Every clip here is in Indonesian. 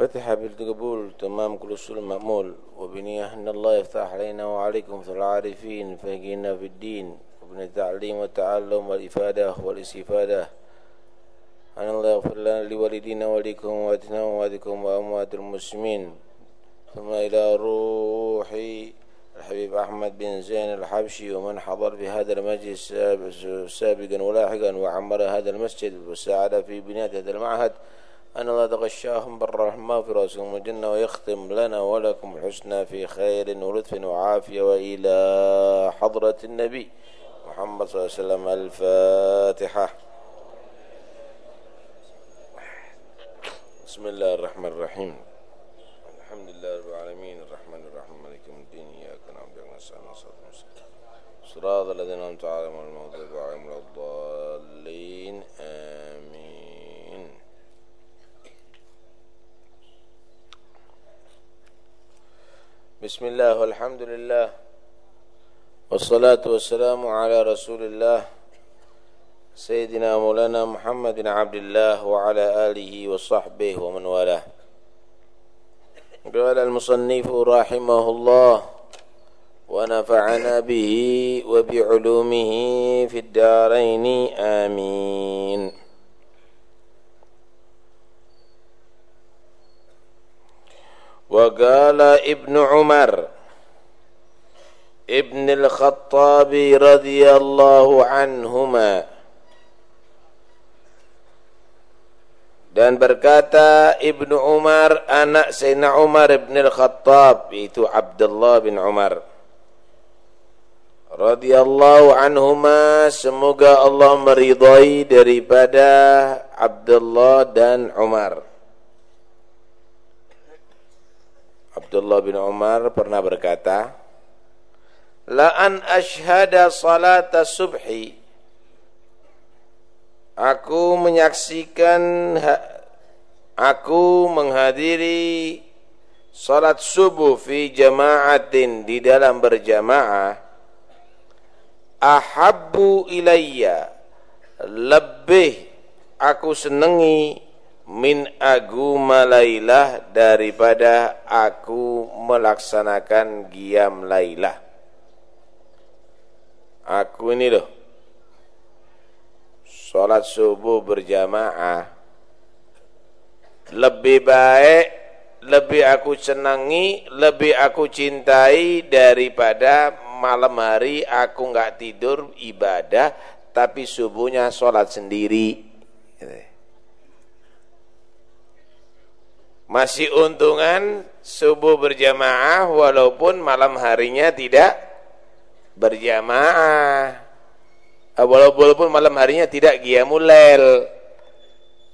فتح بالقبول تمام كل السلم مأمول وبنية أن الله يفتح علينا وعليكم مثل العارفين فهجينا في الدين وبن التعليم والتعلم والإفادة والاستفادة. أن الله يغفر لنا لوالدينا وليكم وأمواتنا وأمواتكم وأموات المسلمين. ثم إلى روحي الحبيب أحمد بن زين الحبشي ومن حضر في هذا المجلس سابقا ولاحقا وعمر هذا المسجد وساعد في بناء هذا المعهد. أن الله تغشاهم بالرحمة في رأسهم الجنة ويختم لنا ولكم الحسنى في خير ولطف وعافية وإلى حضرة النبي محمد صلى الله عليه وسلم الفاتحة. بسم الله الرحمن الرحيم. الحمد لله رب العالمين. الرحمن الرحيم. مالك يوم الدين. إياك نعبد وإياك نستعين. صراط المستقيم صراط الذين أنعمت عليهم غير المغضوب عليهم ولا الضالين آمين بسم الله والحمد لله والصلاة والسلام على رسول الله سيدنا مولانا محمد بن عبد الله وعلى آله وصحبه ومن والاه. قال المصنف رحمه الله ونفعنا به وبعلومه في الدارين. آمين. وقال ابن عمر ابن الخطاب رضي الله عنهما Dan berkata Ibnu Umar anak Sayyidina Umar bin Al-Khattab yaitu Abdullah bin Umar radhiyallahu anhuma semoga Allah meridhai daripada Abdullah dan Umar Abdullah bin Umar pernah berkata La an ashhada salata subhi. Aku menyaksikan aku menghadiri salat subuh fi jama'atin di dalam berjamaah ahabbu ilayya. Lebih aku senangi min agu malailah daripada aku melaksanakan giam lailah. Aku ini loh. Sholat subuh berjamaah. Lebih baik lebih aku senangi lebih aku cintai daripada malam hari aku nggak tidur ibadah tapi subuhnya sholat sendiri masih untungan subuh berjamaah walaupun malam harinya tidak berjamaah. Ah, walaupun malam harinya tidak qiyamul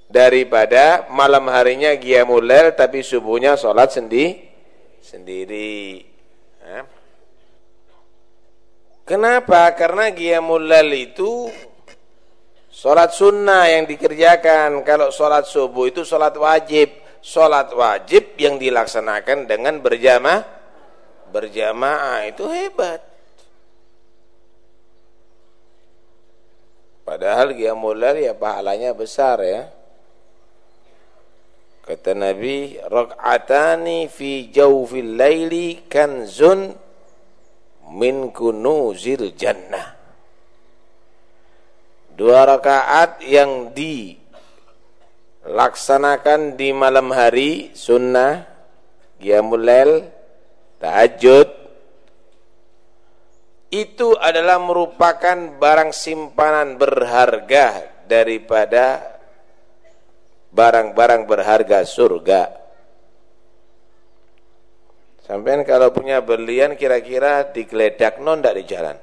daripada malam harinya qiyamul tapi subuhnya sholat sendi sendiri. Kenapa? Karena qiyamul itu sholat sunnah yang dikerjakan. Kalau sholat subuh itu sholat wajib sholat wajib yang dilaksanakan dengan berjamaah berjamaah itu hebat Padahal qiyamul ya pahalanya besar ya. Kata Nabi, rak'atani fi jawfil laili kanzun min kunuzil jannah. Dua rakaat yang dilaksanakan di malam hari sunnah qiyamul lail tahajud itu adalah merupakan barang simpanan berharga daripada barang-barang berharga surga. Sampai kalau punya berlian kira-kira digeledak non di jalan.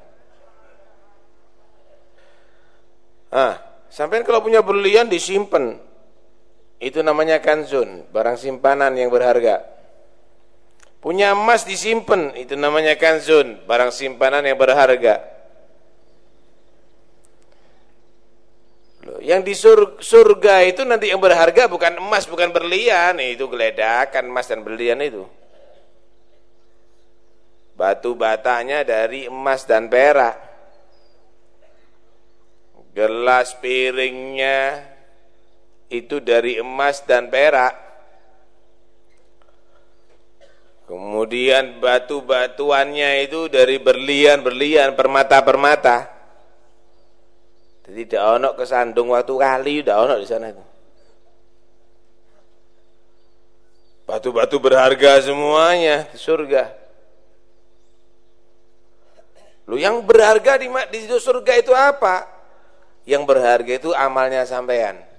Ah, sampai kalau punya berlian disimpan. Itu namanya kanzun, barang simpanan yang berharga. Punya emas disimpan, itu namanya kanzun, barang simpanan yang berharga. Yang di surga itu nanti yang berharga bukan emas, bukan berlian, itu geledakan emas dan berlian itu. Batu batanya dari emas dan perak. Gelas piringnya itu dari emas dan perak Kemudian batu-batuannya itu dari berlian-berlian, permata-permata. Jadi tidak ono kesandung waktu kali, tidak ono di sana. Batu-batu berharga semuanya di surga. Lu yang berharga di di surga itu apa? Yang berharga itu amalnya sampean.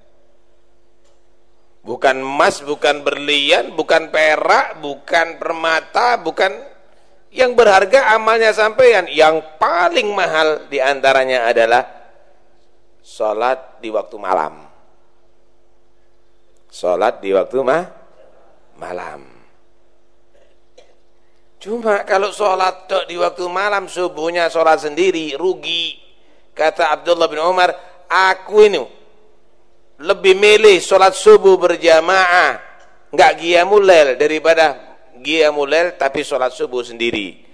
Bukan emas, bukan berlian, bukan perak, bukan permata, bukan yang berharga amalnya sampean. Yang paling mahal di antaranya adalah sholat di waktu malam. Sholat di waktu mah malam. Cuma kalau sholat di waktu malam subuhnya sholat sendiri rugi. Kata Abdullah bin Umar, aku ini lebih milih sholat subuh berjamaah. Nggak giyamulel daripada giyamulel tapi sholat subuh sendiri.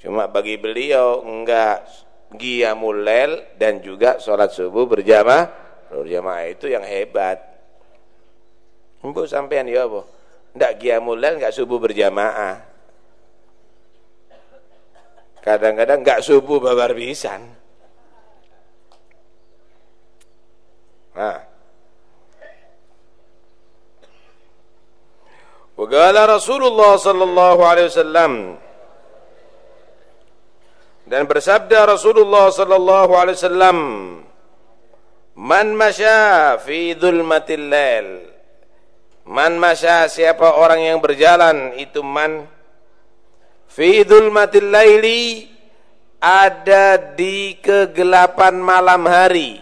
Cuma bagi beliau enggak giyamulel dan juga sholat subuh berjamaah. Berjamaah itu yang hebat. Mbok sampean ya apa enggak giyamulel enggak subuh berjamaah. Kadang-kadang enggak subuh babar pisan. Nah وقال رسول الله صلى الله عليه وسلم dan bersabda Rasulullah sallallahu alaihi wasallam man masya fi dhulmatil lail man masya siapa orang yang berjalan itu man fi dhulmatil laili ada di kegelapan malam hari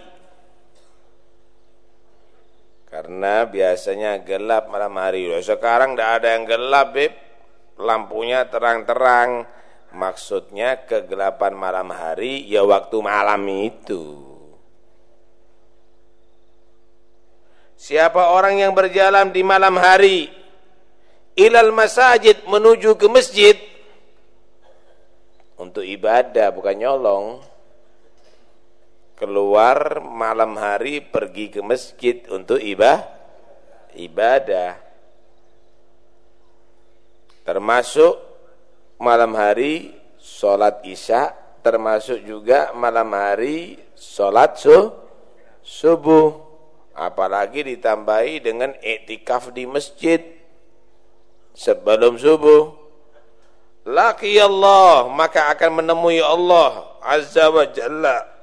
Karena biasanya gelap malam hari. Sekarang tidak ada yang gelap, Beb. Lampunya terang-terang. Maksudnya kegelapan malam hari ya waktu malam itu. Siapa orang yang berjalan di malam hari ilal masajid menuju ke masjid untuk ibadah bukan nyolong keluar malam hari pergi ke masjid untuk ibadah ibadah. Termasuk malam hari sholat isya termasuk juga malam hari sholat su, subuh. Apalagi ditambahi dengan etikaf di masjid sebelum subuh. Laki Allah maka akan menemui Allah azza wa jalla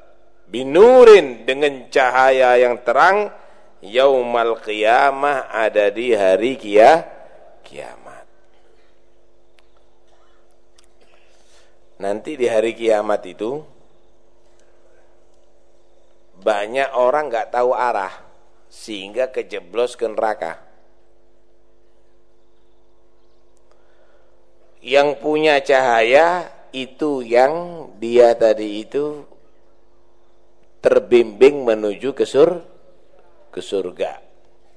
binurin dengan cahaya yang terang yaumal qiyamah ada di hari kia, kiamat. Nanti di hari kiamat itu banyak orang nggak tahu arah sehingga kejeblos ke neraka. Yang punya cahaya itu yang dia tadi itu terbimbing menuju ke sur ke surga.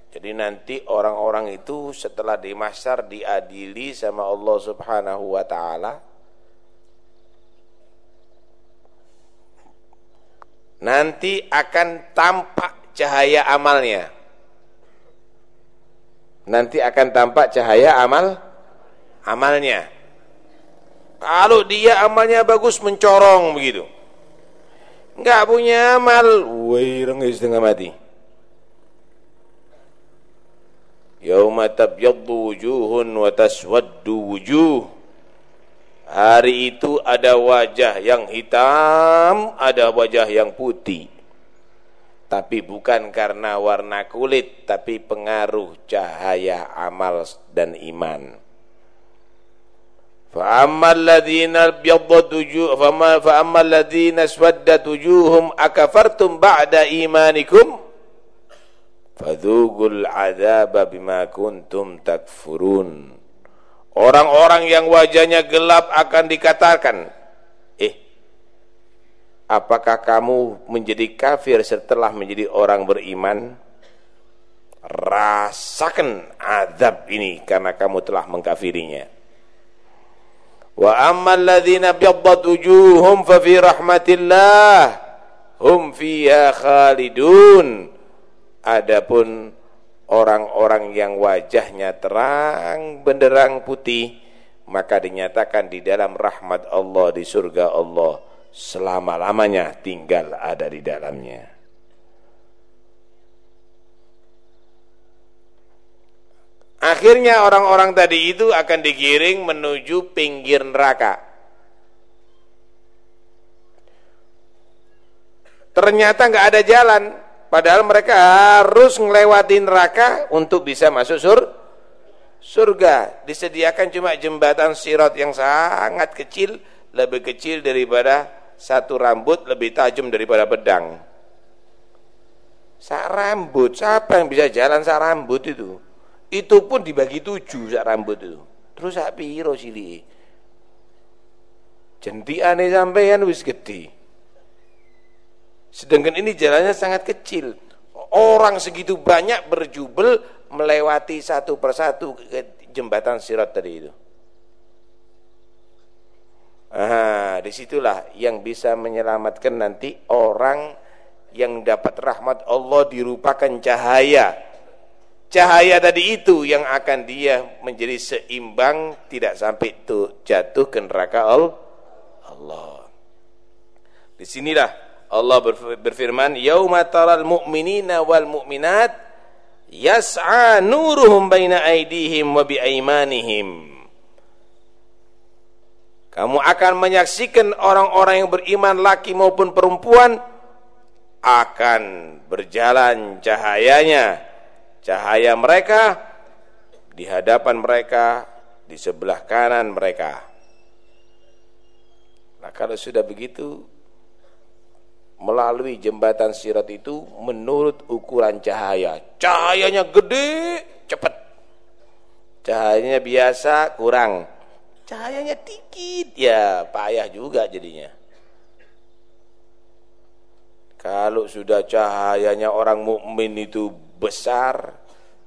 Jadi nanti orang-orang itu setelah di mahsyar diadili sama Allah Subhanahu wa taala nanti akan tampak cahaya amalnya. Nanti akan tampak cahaya amal amalnya. Kalau dia amalnya bagus mencorong begitu Enggak punya amal, woi rengis setengah mati. Yauma tabyaddu wujuhun wa taswaddu wujuh. Hari itu ada wajah yang hitam, ada wajah yang putih. Tapi bukan karena warna kulit, tapi pengaruh cahaya amal dan iman. فأما الذين ابيضت وجوه فما فأما الذين اسودت وجوههم أكفرتم بعد إيمانكم فذوقوا العذاب بما كنتم تكفرون Orang-orang yang wajahnya gelap akan dikatakan, "Eh, apakah kamu menjadi kafir setelah menjadi orang beriman?" Rasakan azab ini karena kamu telah mengkafirinya. Wa ammal ladzina byaddat wujuhum fa fi rahmatillah hum fiha khalidun. Adapun orang-orang yang wajahnya terang benderang putih maka dinyatakan di dalam rahmat Allah di surga Allah selama-lamanya tinggal ada di dalamnya. Akhirnya orang-orang tadi itu akan digiring menuju pinggir neraka. Ternyata nggak ada jalan, padahal mereka harus melewati neraka untuk bisa masuk sur surga. Disediakan cuma jembatan sirat yang sangat kecil, lebih kecil daripada satu rambut, lebih tajam daripada pedang. Sak rambut, siapa yang bisa jalan sak rambut itu? Itu pun dibagi tujuh sak rambut itu. Terus sak piro cilik? Jentiane sampean wis gede. Sedangkan ini jalannya sangat kecil. Orang segitu banyak berjubel melewati satu persatu jembatan sirat tadi itu. Ah, di situlah yang bisa menyelamatkan nanti orang yang dapat rahmat Allah dirupakan cahaya cahaya tadi itu yang akan dia menjadi seimbang tidak sampai itu jatuh ke neraka Allah. Di sinilah Allah berfirman, "Yauma taral mu'minina wal mu'minat yas'a nuruhum baina aydihim wa biaimanihim." Kamu akan menyaksikan orang-orang yang beriman laki maupun perempuan akan berjalan cahayanya cahaya mereka di hadapan mereka, di sebelah kanan mereka. Nah, kalau sudah begitu melalui jembatan sirat itu menurut ukuran cahaya. Cahayanya gede, cepat. Cahayanya biasa, kurang. Cahayanya dikit, ya payah juga jadinya. Kalau sudah cahayanya orang mukmin itu besar,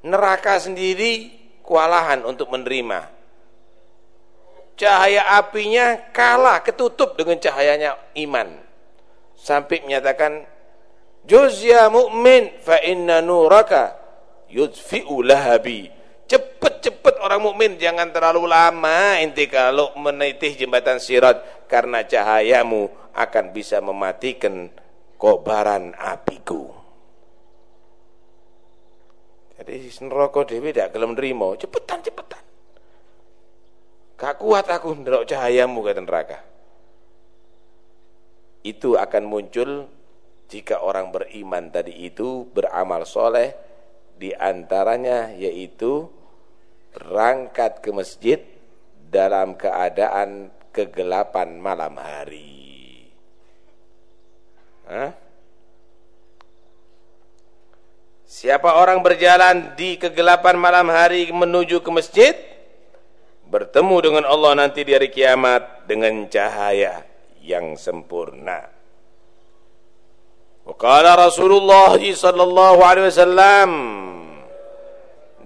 neraka sendiri kewalahan untuk menerima. Cahaya apinya kalah, ketutup dengan cahayanya iman. Sampai menyatakan, Juzya mu'min fa inna nuraka yudfi'u lahabi. Cepat-cepat orang mukmin jangan terlalu lama inti kalau menitih jembatan sirat karena cahayamu akan bisa mematikan kobaran apiku. Jadi neraka dhewe tidak gelem nrimo, cepetan cepetan. Gak kuat aku ndelok cahayamu kata neraka. Itu akan muncul jika orang beriman tadi itu beramal soleh di antaranya yaitu berangkat ke masjid dalam keadaan kegelapan malam hari. Hah? Siapa orang berjalan di kegelapan malam hari menuju ke masjid bertemu dengan Allah nanti di hari kiamat dengan cahaya yang sempurna. Waqala Rasulullah sallallahu alaihi wasallam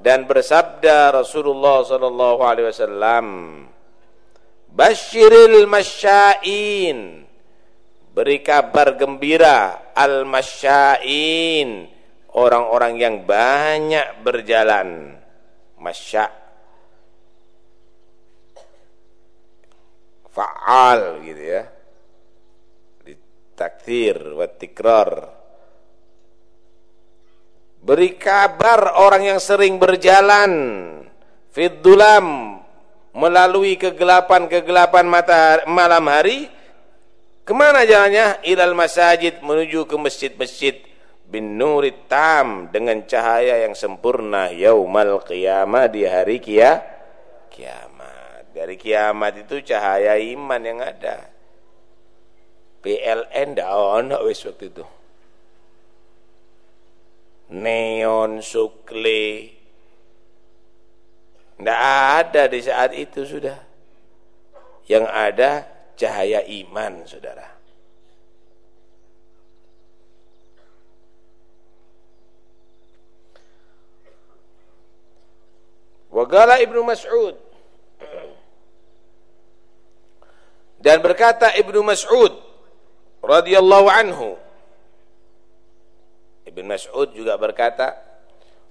dan bersabda Rasulullah sallallahu alaihi wasallam Basyiril masyain beri kabar gembira al masyain orang-orang yang banyak berjalan. Masya. Fa'al gitu ya. Ditakdir wa tikrar beri kabar orang yang sering berjalan. Fiddulam melalui kegelapan-kegelapan mata malam hari. Ke mana jalannya? Ilal masajid menuju ke masjid-masjid bin nurit tam dengan cahaya yang sempurna yaumal qiyamah di hari kia kiamat. Dari kiamat itu cahaya iman yang ada. PLN ndak ono wis waktu itu. Neon sukle ndak ada di saat itu sudah. Yang ada cahaya iman, Saudara. Wagala Ibnu Mas'ud dan berkata Ibnu Mas'ud radhiyallahu anhu Ibnu Mas'ud juga berkata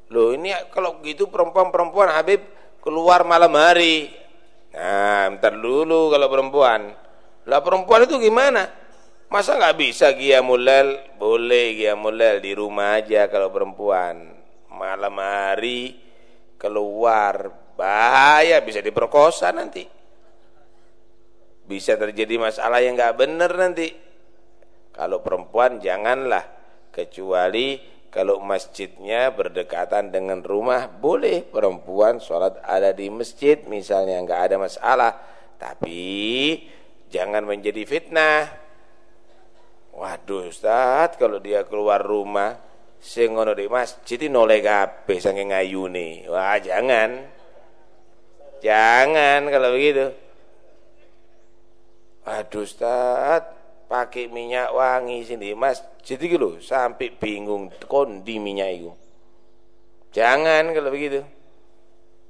loh ini kalau begitu perempuan-perempuan Habib keluar malam hari Nah, ntar dulu kalau perempuan. Lah perempuan itu gimana? Masa nggak bisa mulel? Boleh mulel di rumah aja kalau perempuan. Malam hari keluar bahaya bisa diperkosa nanti. Bisa terjadi masalah yang nggak benar nanti. Kalau perempuan janganlah kecuali kalau masjidnya berdekatan dengan rumah boleh perempuan sholat ada di masjid misalnya nggak ada masalah tapi jangan menjadi fitnah waduh Ustaz kalau dia keluar rumah sing ngono di masjid noleh kabeh saking ngayune. Wah jangan. Jangan kalau begitu. Waduh Ustaz. Pakai minyak wangi sini mas. Jadi gitu sampai bingung kondi minyak itu jangan kalau begitu.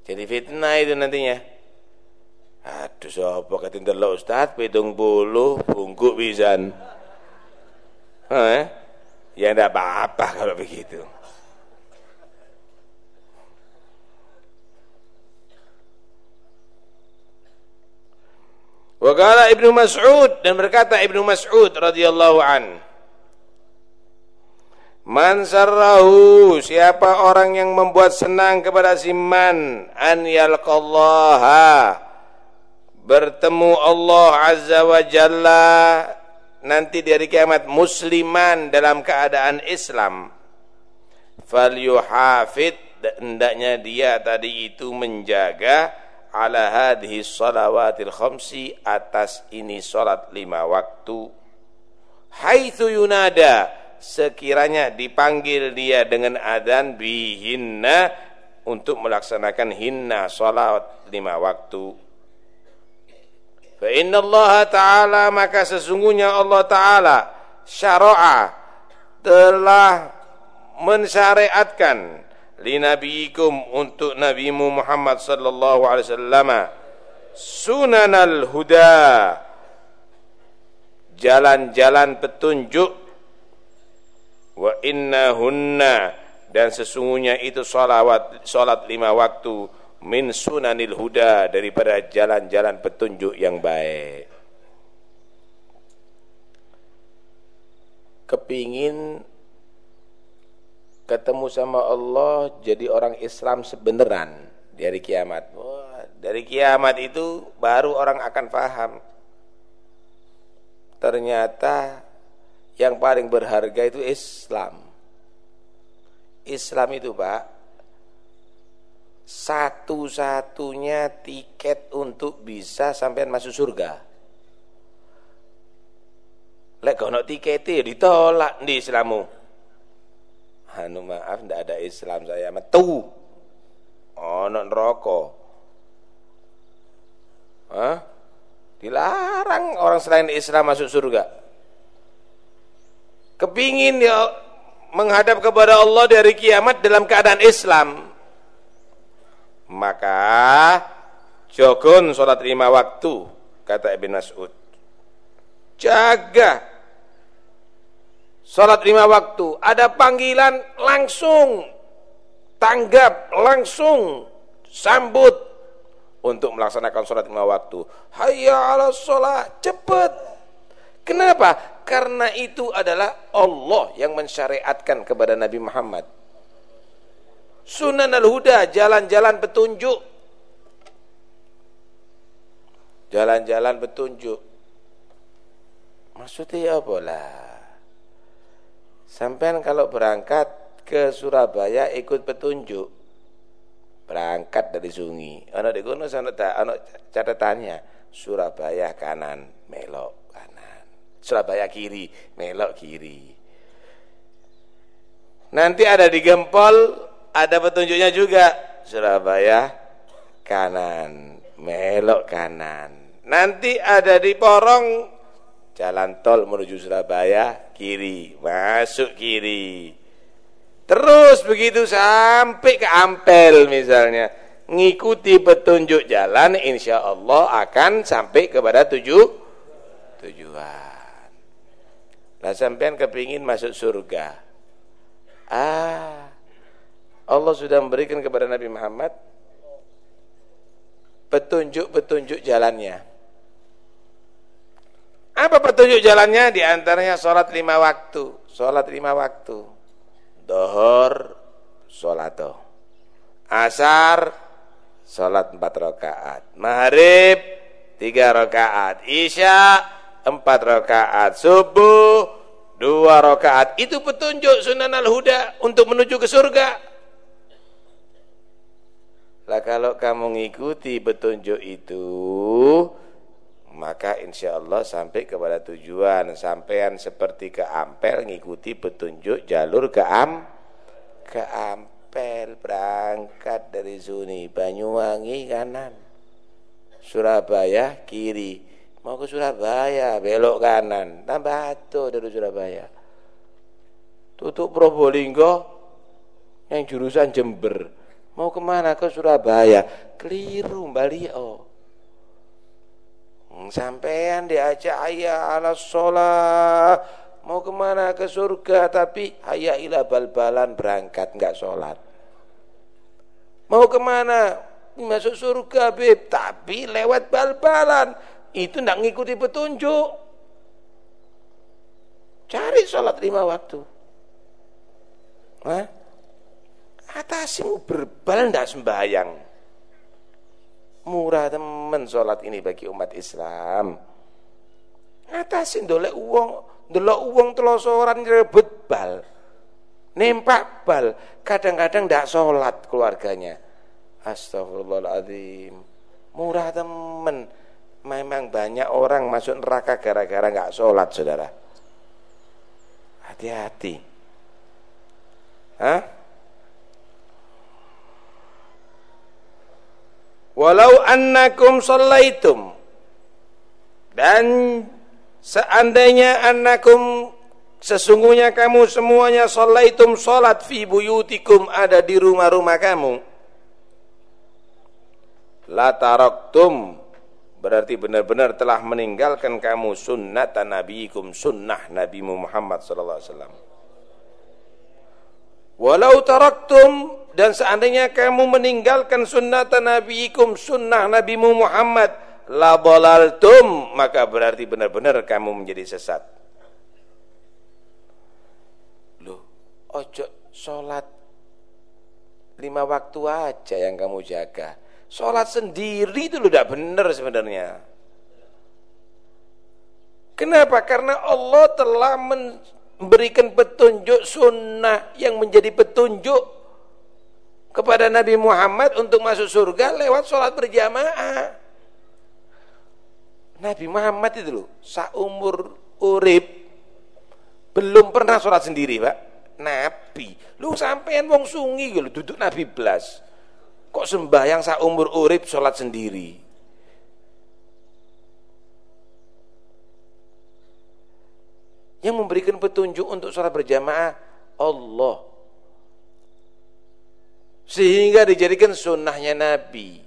Jadi fitnah itu nantinya. Aduh sapa katin delok ustaz? Pedung bulu bungkuk pisan. Eh ya ndak apa-apa kalau begitu. Wakala Ibnu Mas'ud dan berkata Ibnu Mas'ud radhiyallahu an Man sarrahu siapa orang yang membuat senang kepada si man an yalqallaha bertemu Allah azza wa jalla nanti di hari kiamat musliman dalam keadaan Islam. Falyuhafid hendaknya dia tadi itu menjaga ala hadhihi salawatil khamsi atas ini salat lima waktu. Haitsu yunada sekiranya dipanggil dia dengan adzan bihinna untuk melaksanakan hinna salat lima waktu fa Allah taala maka sesungguhnya Allah taala syara'a telah mensyariatkan linabiyikum untuk nabimu Muhammad sallallahu alaihi wasallam sunanal huda jalan-jalan petunjuk wa innahunna dan sesungguhnya itu salawat salat lima waktu min sunanil huda daripada jalan-jalan petunjuk yang baik kepingin ketemu sama Allah jadi orang Islam sebeneran dari kiamat. Dari kiamat itu baru orang akan paham. Ternyata yang paling berharga itu Islam. Islam itu, Pak, satu-satunya tiket untuk bisa sampai masuk surga. Lek ono tiket ya ditolak di Islamu? Anu maaf ndak ada Islam saya metu. Ono neraka. Hah? dilarang orang selain Islam masuk surga. Kepingin ya menghadap kepada Allah dari kiamat dalam keadaan Islam maka jogon sholat lima waktu kata Ibn Mas'ud jaga Salat lima waktu, ada panggilan langsung tanggap, langsung sambut untuk melaksanakan salat lima waktu. Hayya ala salat, cepat. Kenapa? Karena itu adalah Allah yang mensyariatkan kepada Nabi Muhammad. Sunan al-huda, jalan-jalan petunjuk. Jalan-jalan petunjuk. Maksudnya apa lah? Sampai kalau berangkat ke Surabaya ikut petunjuk. Berangkat dari Sungi. Ana di kono ana catatannya Surabaya kanan, melok kanan. Surabaya kiri, melok kiri. Nanti ada di Gempol ada petunjuknya juga. Surabaya kanan, melok kanan. Nanti ada di Porong. Jalan tol menuju Surabaya kiri. Masuk kiri. Terus begitu sampai ke Ampel misalnya. Ngikuti petunjuk jalan insya Allah akan sampai kepada tujuh tujuan. Lah sampean kepingin masuk surga? Ah Allah sudah memberikan kepada Nabi Muhammad petunjuk-petunjuk jalannya. Apa petunjuk jalannya? Di antaranya sholat lima waktu. Sholat lima waktu. Dohor, sholato. Asar, sholat empat rakaat. Maghrib, tiga rakaat. Isya, empat rakaat. Subuh, dua rakaat. Itu petunjuk sunan al-huda untuk menuju ke surga. Lah kalau kamu ngikuti petunjuk itu, maka insya Allah sampai kepada tujuan. Sampean seperti ke Ampel ngikuti petunjuk jalur ke Am, ke Ampel berangkat dari Suni Banyuwangi kanan, Surabaya kiri. Mau ke Surabaya belok kanan, tambah atuh dari Surabaya. Tutup Probolinggo yang jurusan Jember Mau ke mana? Ke Surabaya. Keliru oh. Sampean diajak ayah ala sholat. Mau ke mana? Ke surga. Tapi ayah ilah bal-balan berangkat. Enggak sholat. Mau ke mana? Masuk surga beb. Tapi lewat bal-balan. Itu enggak ngikuti petunjuk. Cari sholat lima waktu. Hah? Atasimu berbal ndak sembahyang. Murah temen sholat ini bagi umat Islam. Atasin dolek uang, dolek uang telosoran rebut bal. Nempak bal, kadang-kadang ndak sholat keluarganya. Astagfirullahaladzim. Murah temen. Memang banyak orang masuk neraka gara-gara nggak sholat, saudara. Hati-hati. Hah? Walau annakum sallaitum. Dan seandainya annakum sesungguhnya kamu semuanya sallaitum salat fi buyutikum ada di rumah-rumah kamu. La taraktum. Berarti benar-benar telah meninggalkan kamu sunnah nabiikum sunnah Nabi Muhammad sallallahu alaihi wasallam. Walau taraktum dan seandainya kamu meninggalkan sunnah nabiikum sunnah nabimu Muhammad la dalaltum maka berarti benar-benar kamu menjadi sesat. Loh ojo salat lima waktu aja yang kamu jaga. Salat sendiri itu lo tidak benar sebenarnya. Kenapa? Karena Allah telah memberikan petunjuk sunnah yang menjadi petunjuk kepada Nabi Muhammad untuk masuk surga lewat sholat berjamaah. Nabi Muhammad itu loh, seumur urip belum pernah sholat sendiri, Pak. Nabi, lu sampean wong sungi gitu, duduk Nabi belas. Kok sembahyang seumur urip sholat sendiri? Yang memberikan petunjuk untuk sholat berjamaah Allah sehingga dijadikan sunnahnya Nabi.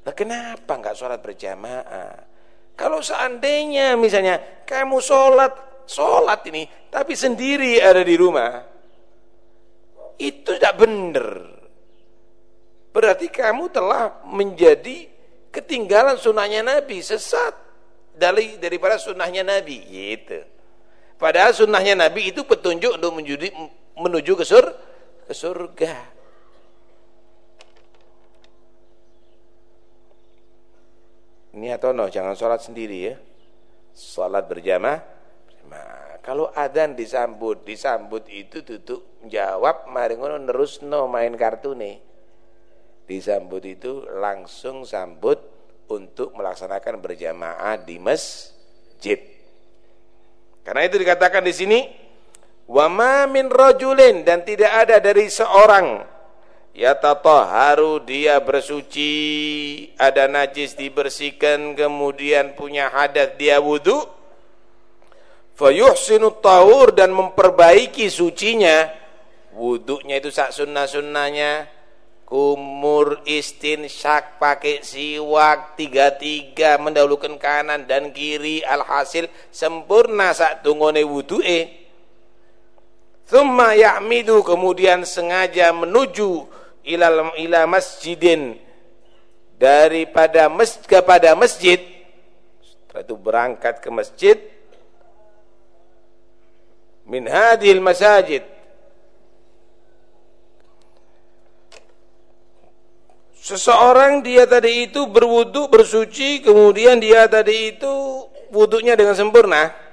Nah, kenapa enggak sholat berjamaah? Kalau seandainya misalnya kamu sholat, sholat ini, tapi sendiri ada di rumah, itu tidak benar. Berarti kamu telah menjadi ketinggalan sunnahnya Nabi, sesat dari daripada sunnahnya Nabi, gitu. Padahal sunnahnya Nabi itu petunjuk untuk menuju, menuju ke surga ke surga. Ini atau no, jangan sholat sendiri ya. Sholat berjamaah. Nah, kalau adzan disambut, disambut itu tutup jawab mari ngono terus no main kartu nih. Disambut itu langsung sambut untuk melaksanakan berjamaah di masjid. Karena itu dikatakan di sini Wa ma min rajulin dan tidak ada dari seorang haru dia bersuci, ada najis dibersihkan, kemudian punya hadat dia wudu. Fayuhsinu tahur dan memperbaiki sucinya. Wudunya itu sak sunnah-sunnahnya. Kumur istin syak pakai siwak tiga-tiga mendahulukan kanan dan kiri alhasil sempurna sak tungone wudu'e Thumma ya'midu kemudian sengaja menuju ila ila masjidin. Daripada masjid kepada masjid. Setelah itu berangkat ke masjid. Min hadhil masajid. Seseorang dia tadi itu berwudu, bersuci, kemudian dia tadi itu wudunya dengan sempurna.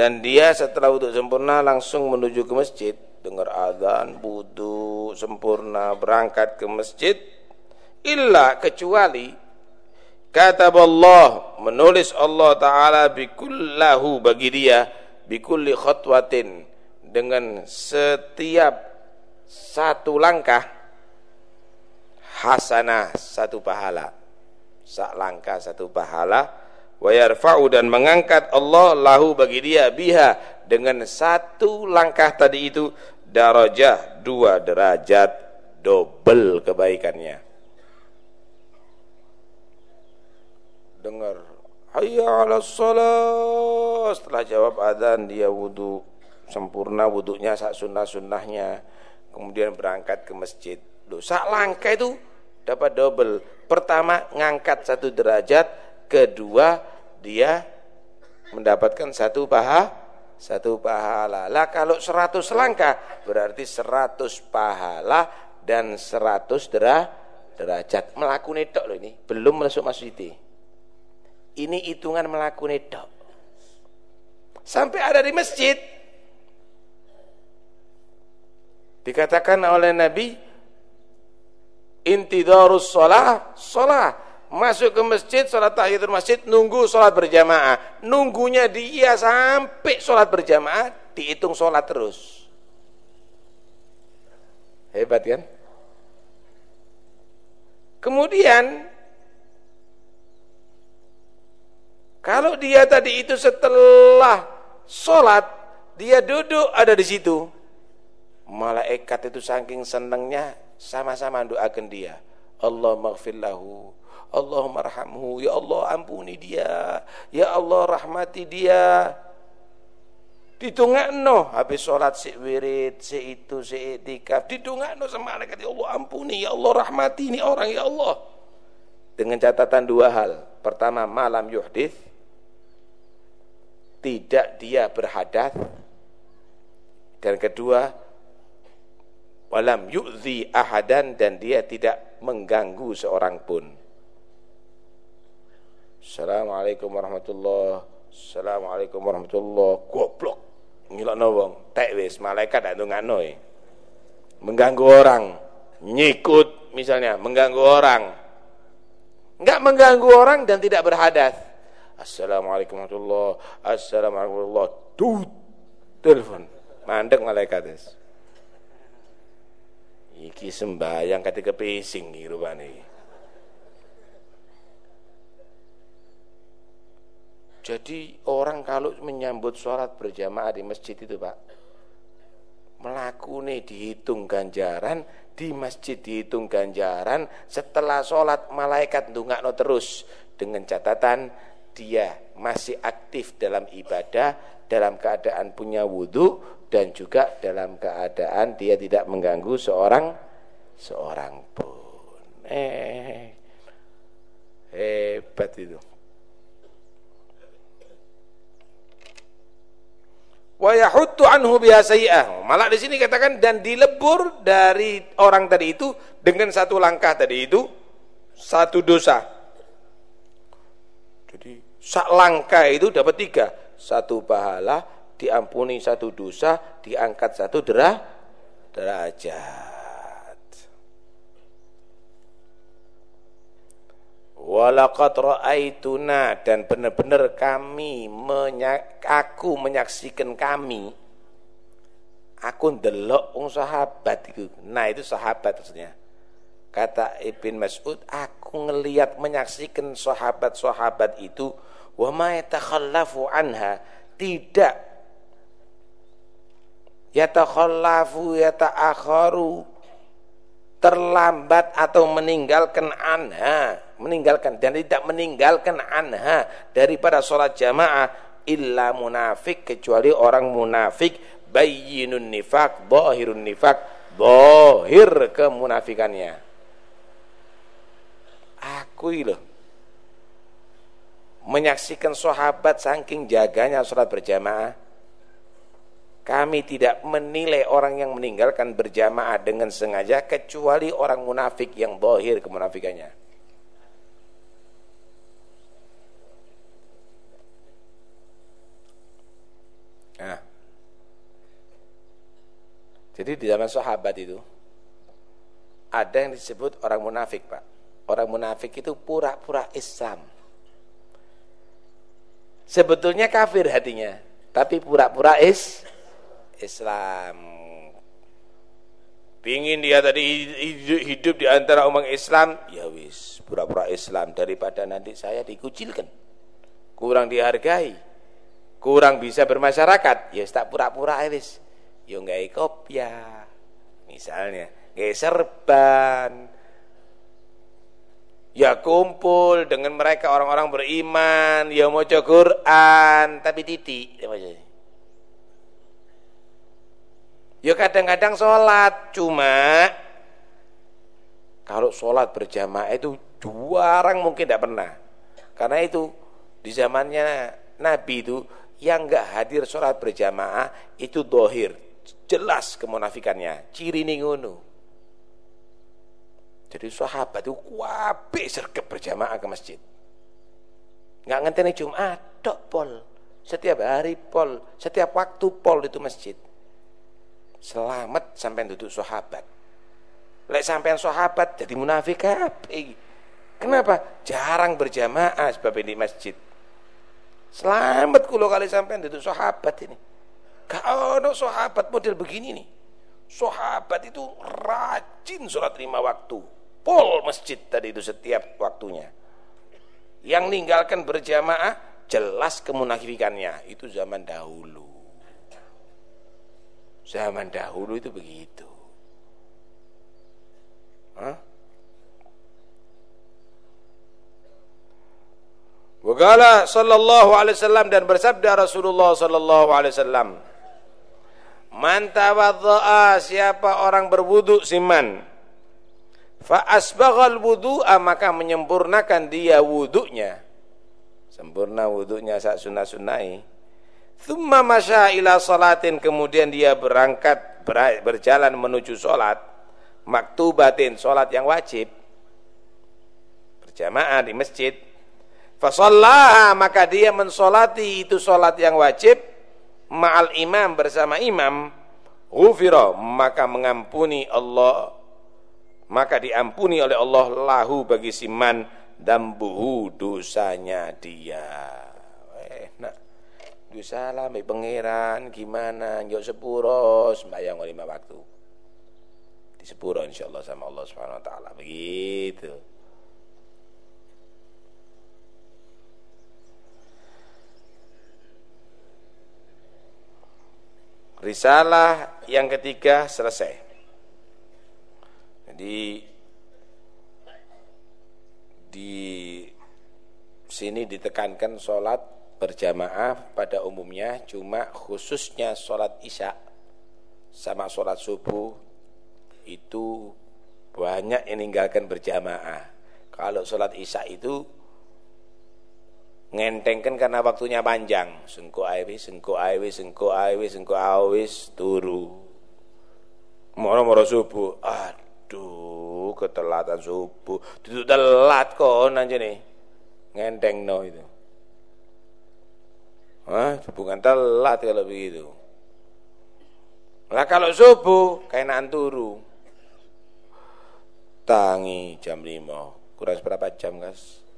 Dan dia setelah wudu sempurna langsung menuju ke masjid, dengar azan, wudu sempurna, berangkat ke masjid. Illa kecuali kata Allah menulis Allah taala bikullahu bagi dia bikulli khutwatin dengan setiap satu langkah hasanah satu pahala sak langkah satu pahala wa yarfa'u dan mengangkat Allah lahu bagi dia biha dengan satu langkah tadi itu darajah dua derajat double kebaikannya. Dengar hayya 'alas shalah setelah jawab adzan dia wudu sempurna wudunya sak sunnah-sunnahnya. Kemudian berangkat ke masjid. Loh, sak langkah itu dapat double. Pertama ngangkat satu derajat, kedua dia mendapatkan satu paha satu pahala. Lah kalau seratus langkah berarti seratus pahala dan seratus derah derajat. Melakukan itu loh ini, belum masuk masjid. Ini hitungan melakukan itu. Sampai ada di masjid. Dikatakan oleh Nabi intidarus sholah, sholah. Masuk ke masjid, sholat tahiyatul masjid, nunggu sholat berjamaah. Nunggunya dia sampai sholat berjamaah, dihitung sholat terus. Hebat kan? Kemudian, kalau dia tadi itu setelah sholat, dia duduk ada di situ. Malaikat itu saking senangnya sama-sama doakan dia Allah maghfirlahu Allah marhamhu ya Allah ampuni dia. Ya Allah rahmati dia. Ditungakno. Habis sholat si wirid si itu si itikaf. Ditungakno sama malaikat. Ya Allah ampuni. Ya Allah rahmati ini orang ya Allah. Dengan catatan dua hal. Pertama malam yuhdith. Tidak dia berhadat dan kedua walam yu'zi ahadan. Dan dia tidak mengganggu seorang pun Assalamualaikum warahmatullahi Assalamualaikum warahmatullahi goblok. Ngilokno wong tek wis malaikat dak ndongakno e. mengganggu orang. Nyikut misalnya mengganggu orang. Enggak mengganggu orang dan tidak berhadas. Assalamualaikum warahmatullahi Assalamualaikum warahmatullahi tut telepon. Mandek malaikat wis. Iki sembahyang ketika pesing nih rupanya. Jadi orang kalau menyambut sholat berjamaah di masjid itu Pak Melakuni dihitung ganjaran Di masjid dihitung ganjaran Setelah sholat malaikat no terus Dengan catatan dia masih aktif dalam ibadah Dalam keadaan punya wudhu dan juga dalam keadaan dia tidak mengganggu seorang seorang pun. Eh, hebat itu. Wa yahuttu anhu. Malah di sini katakan dan dilebur dari orang tadi itu dengan satu langkah tadi itu satu dosa. Jadi sak langkah itu dapat tiga, satu pahala, diampuni satu dosa, diangkat satu derah derajat. Walaqad ra'aituna dan benar-benar kami menyak, aku menyaksikan kami. Aku ndelok wong sahabat itu. Nah, itu sahabat maksudnya. Kata Ibn Mas'ud, aku ngelihat menyaksikan sahabat-sahabat itu wa ma yatakhallafu anha, tidak. Yatakhallafu yataakharu terlambat atau meninggalkan anha meninggalkan dan tidak meninggalkan anha daripada sholat jamaah illa munafik kecuali orang munafik. Bayyinun nifak zahirun nifak dohir kemunafikannya. Aku loh menyaksikan sahabat saking jaganya sholat berjamaah kami tidak menilai orang yang meninggalkan berjamaah dengan sengaja kecuali orang munafik yang dohir kemunafikannya nah. jadi di zaman sahabat itu ada yang disebut orang munafik pak. Orang munafik itu pura-pura Islam. Sebetulnya kafir hatinya tapi pura-pura is Islam. Pingin dia tadi hidup di antara umat Islam ya wis pura-pura Islam. Daripada nanti saya dikucilkan. Kurang dihargai kurang bisa bermasyarakat ya tak pura-pura wis. Ya nggak ya misalnya. Nggak serban. Ya kumpul dengan mereka orang-orang beriman ya mau Quran tapi titik. Ya kadang-kadang sholat cuma kalau sholat berjamaah itu dua orang mungkin tidak pernah. Karena itu di zamannya Nabi itu yang enggak hadir sholat berjamaah itu dohir jelas kemunafikannya ciri ninggunu jadi sahabat itu kuabe sergap berjamaah ke masjid. Enggak ngenteni Jumat, tok pol. Setiap hari pol, setiap waktu pol itu masjid. Selamat sampai duduk sahabat. Lek sampean sahabat jadi munafik kabeh. Kenapa? Jarang berjamaah sebab di masjid. Selamat kulo kali sampean duduk sahabat ini. Gak ono sahabat model begini nih. Sahabat itu rajin sholat lima waktu pol masjid tadi itu setiap waktunya. Yang ninggalkan berjamaah jelas kemunafikannya itu zaman dahulu. Zaman dahulu itu begitu. Hah? Wagala sallallahu alaihi wasallam dan bersabda Rasulullah sallallahu alaihi wasallam Man tawaddaa siapa orang berwudu siman. Fa asbaghal wudu'a maka menyempurnakan dia wudunya. Sempurna wudunya saat sunnah-sunnai thumma masya ila salatin kemudian dia berangkat berjalan menuju salat. Maktubatin salat yang wajib. Berjamaah di masjid fasallaha maka dia mensolati itu salat yang wajib ma'al imam bersama imam. Ghufira maka mengampuni Allah maka diampuni oleh Allah lahu bagi siman dan buhu dosanya dia. Eh nak dosa lah pangeran gimana? Njok sepuro sembahyang lima waktu. Di sepuro insyaallah sama Allah taala. Begitu Risalah yang ketiga selesai. Jadi di sini ditekankan sholat berjamaah pada umumnya cuma khususnya sholat isya sama sholat subuh itu banyak yang meninggalkan berjamaah. Kalau sholat isya itu ngentengkan karena waktunya panjang. Sengko awis, sengko awis, sengko awis, sengko awis, turu. Moro-moro subuh. Aduh ketelatan subuh. Duduk telat kok aja nih. Ngendeng no itu. Hah, bukan telat kalau begitu. Lah kalau subuh kayak turu. Tangi jam 5. Kurang seberapa jam, Guys?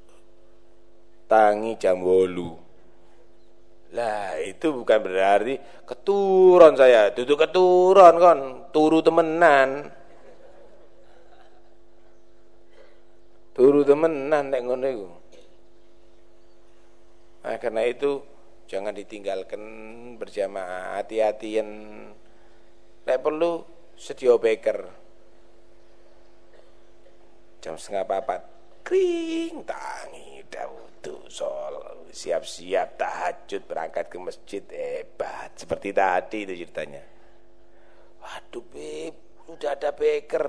Tangi jam 8. Lah itu bukan berarti keturun saya, duduk keturun kon, turu temenan. Turu temenan nek ngono iku. Nah, karena itu jangan ditinggalkan berjamaah, hati-hatian. Nek perlu sedia beker. Jam setengah papat, kring tangi daudu sol siap-siap tahajud berangkat ke masjid hebat seperti tadi itu ceritanya. Waduh beb, udah ada beker.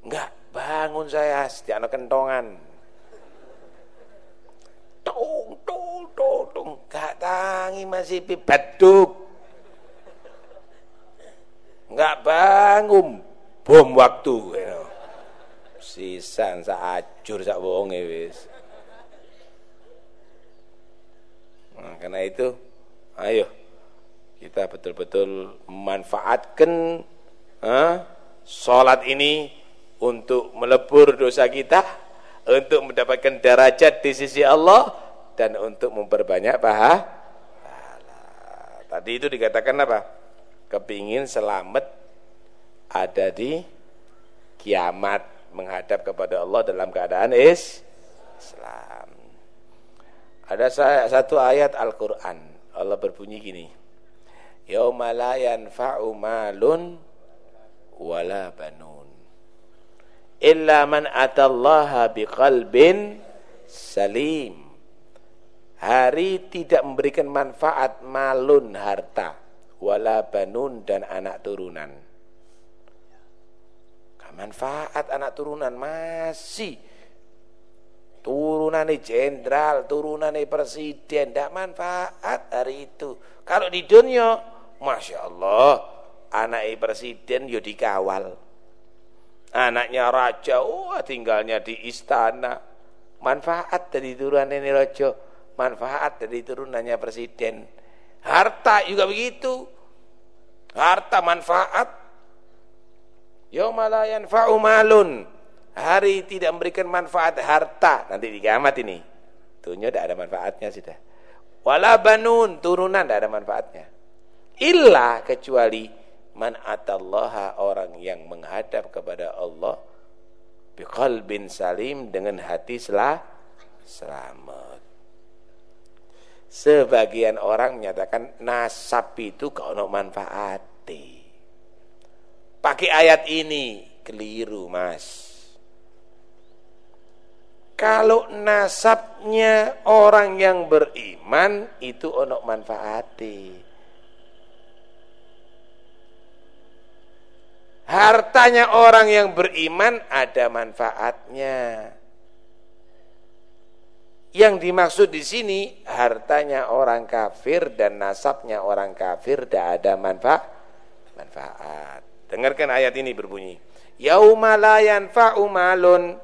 Enggak, bangun saya setiap kentongan. Tung, tung, tung, tung. Enggak tangi masih pibaduk. Enggak bangun. Bom waktu. You know. Sisan sa acur sak wonge wis. Nah, karena itu ayo kita betul-betul memanfaatkan eh, sholat ini untuk melebur dosa kita, untuk mendapatkan derajat di sisi Allah dan untuk memperbanyak pahala. Tadi itu dikatakan apa? Kepingin selamat ada di kiamat menghadap kepada Allah dalam keadaan is Islam. Ada satu ayat Al-Quran. Allah berbunyi gini. Yauma la yanfa'u malun wala banun. Illa man atallaha biqalbin salim. Hari tidak memberikan manfaat malun harta. Wala banun dan anak turunan manfaat anak turunan masih. Turunan jenderal, turunan presiden, tidak manfaat hari itu. Kalau di dunia, masya Allah, anak presiden yo dikawal, anaknya raja, oh tinggalnya di istana, manfaat dari turunan ini raja, manfaat dari turunannya presiden. Harta juga begitu, harta manfaat Yauma la yanfa'u malun. Hari tidak memberikan manfaat harta nanti di kiamat ini. Dunia tidak ada manfaatnya sudah. Wala banun, turunan tidak ada manfaatnya. Illa kecuali man atallaha orang yang menghadap kepada Allah biqalbin salim dengan hati selah selamat. Sebagian orang menyatakan nasab itu kalau manfaat pakai ayat ini. Keliru mas. Kalau nasabnya orang yang beriman itu onok manfaati. Hartanya orang yang beriman ada manfaatnya. Yang dimaksud di sini hartanya orang kafir dan nasabnya orang kafir tidak ada manfaat manfaat Dengarkan ayat ini berbunyi. Yauma la yanfa'u malun.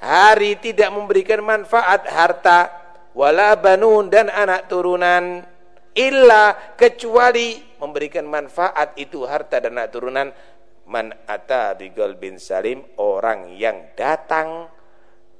Hari tidak memberikan manfaat harta wala banun dan anak turunan illa kecuali memberikan manfaat itu harta dan anak turunan man ata bigal bin salim orang yang datang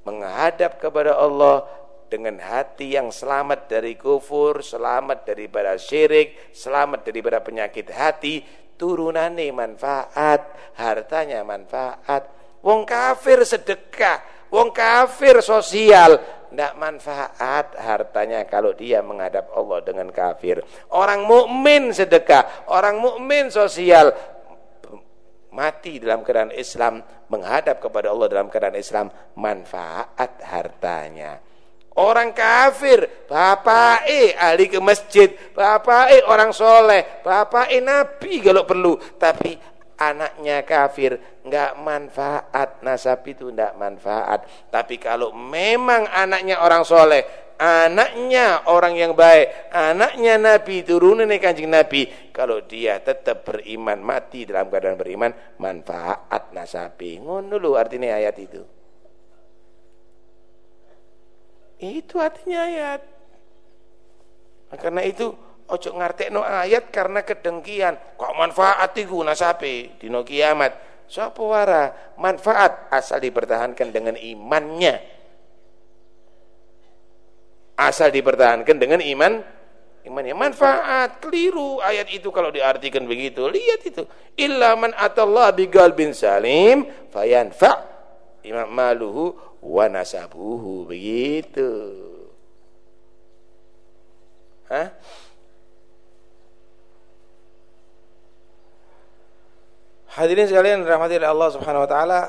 menghadap kepada Allah dengan hati yang selamat dari kufur, selamat daripada syirik, selamat daripada penyakit hati, turunane manfaat, hartanya manfaat. Wong kafir sedekah, wong kafir sosial, ndak manfaat hartanya kalau dia menghadap Allah dengan kafir. Orang mukmin sedekah, orang mukmin sosial mati dalam keadaan Islam, menghadap kepada Allah dalam keadaan Islam, manfaat hartanya. Orang kafir, bapak eh ahli ke masjid, bapak eh orang soleh, bapak eh nabi kalau perlu. Tapi anaknya kafir, nggak manfaat nasab itu nggak manfaat. Tapi kalau memang anaknya orang soleh, anaknya orang yang baik, anaknya nabi turunan kanjeng nabi, kalau dia tetap beriman mati dalam keadaan beriman, manfaat nasabi. Ngono artinya ayat itu. Itu artinya ayat. Nah, karena itu ojo no ayat karena kedengkian. Kok manfaat iku nasape dino kiamat. Sapa wara manfaat asal dipertahankan dengan imannya. Asal dipertahankan dengan iman imannya manfaat keliru ayat itu kalau diartikan begitu lihat itu illa man atallah biqalbin salim fayanfa imam maluhu wa nasabuhu begitu Hah? Hadirin sekalian rahmati Allah Subhanahu wa taala.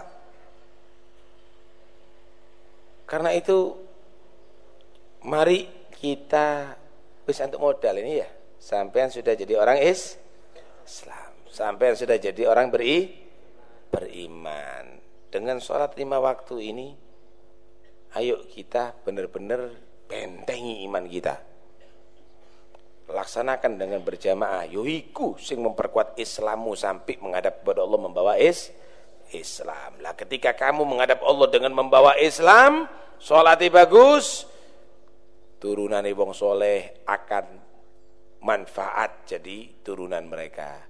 Karena itu mari kita bisa untuk modal ini ya. Sampean sudah jadi orang is Islam. Sampai sudah jadi orang beri beriman. Dengan sholat lima waktu ini, ayo kita benar-benar bentengi iman kita. Laksanakan dengan berjamaah. Yoiku sing memperkuat Islammu sampai menghadap kepada Allah membawa is Islam. Lah ketika kamu menghadap Allah dengan membawa Islam, sholatnya bagus, turunan wong soleh akan manfaat jadi turunan mereka.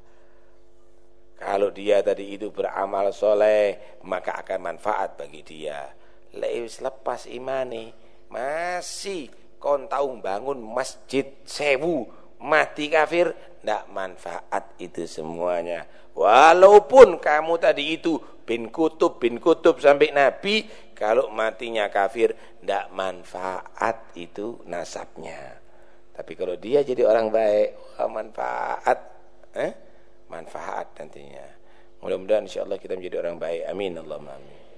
Kalau dia tadi itu beramal soleh, maka akan manfaat bagi dia. Leis lepas imani, masih kon tahu bangun masjid sewu, mati kafir, tidak manfaat itu semuanya. Walaupun kamu tadi itu bin kutub, bin kutub sampai nabi, kalau matinya kafir, tidak manfaat itu nasabnya. Tapi kalau dia jadi orang baik, manfaat. Eh? manfaat nantinya. Mudah-mudahan insyaallah kita menjadi orang baik. Amin Allahumma amin.